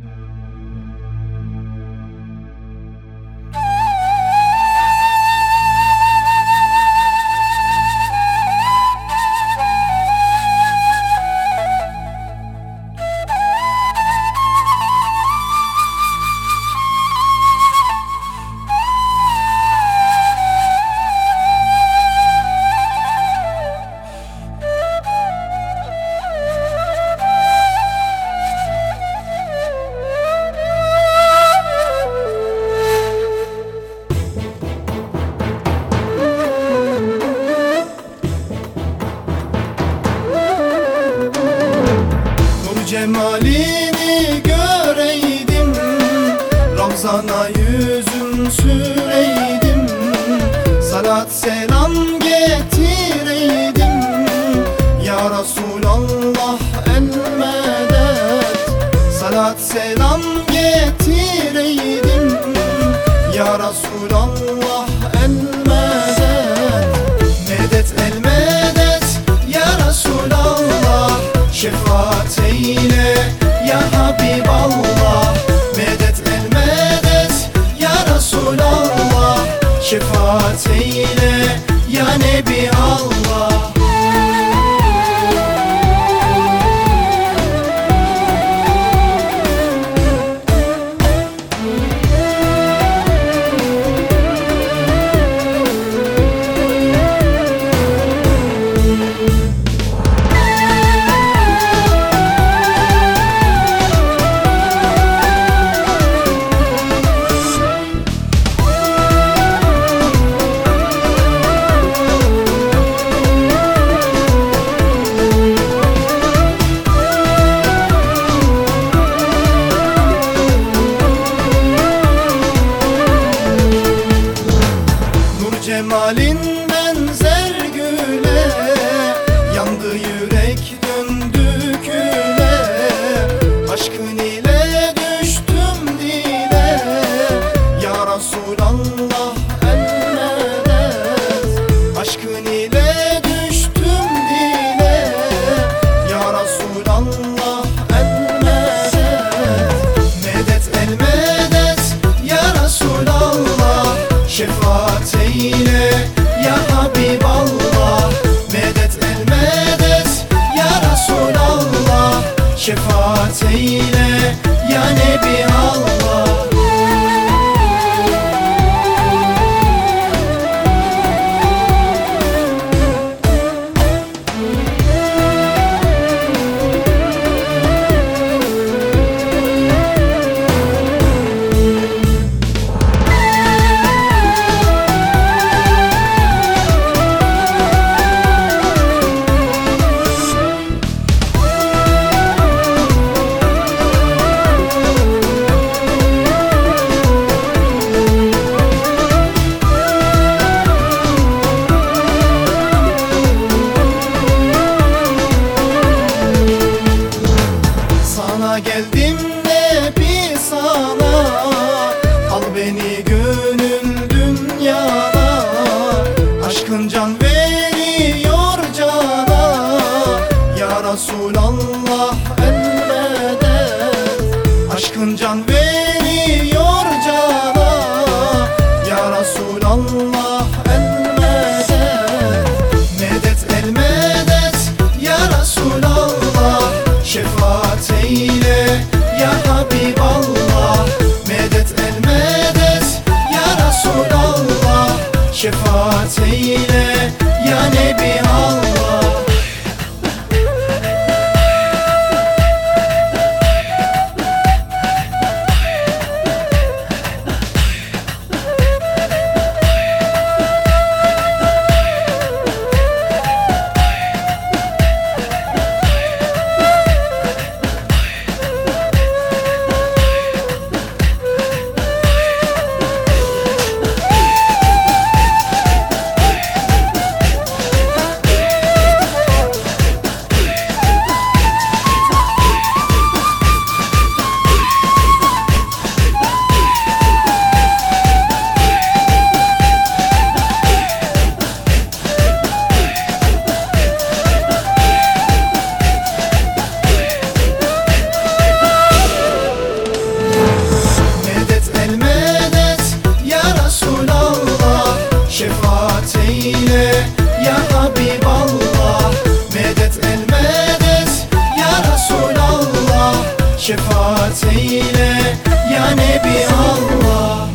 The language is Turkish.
Mm-hmm. Cemalini göreydim. Ravzana yüzüm süreydim. Salat selam getireydim. Ya Resulallah elmedet. Salat selam getireydim. Ya Resulallah şefaat eyle. Ya Habiballah Medet el medet. Ya Resulallah Şefaat eyle. Ya Nebi Allah. şefaat eyle Ya Nebi Batıyla şefaat eyle. Ya Nebi Allah.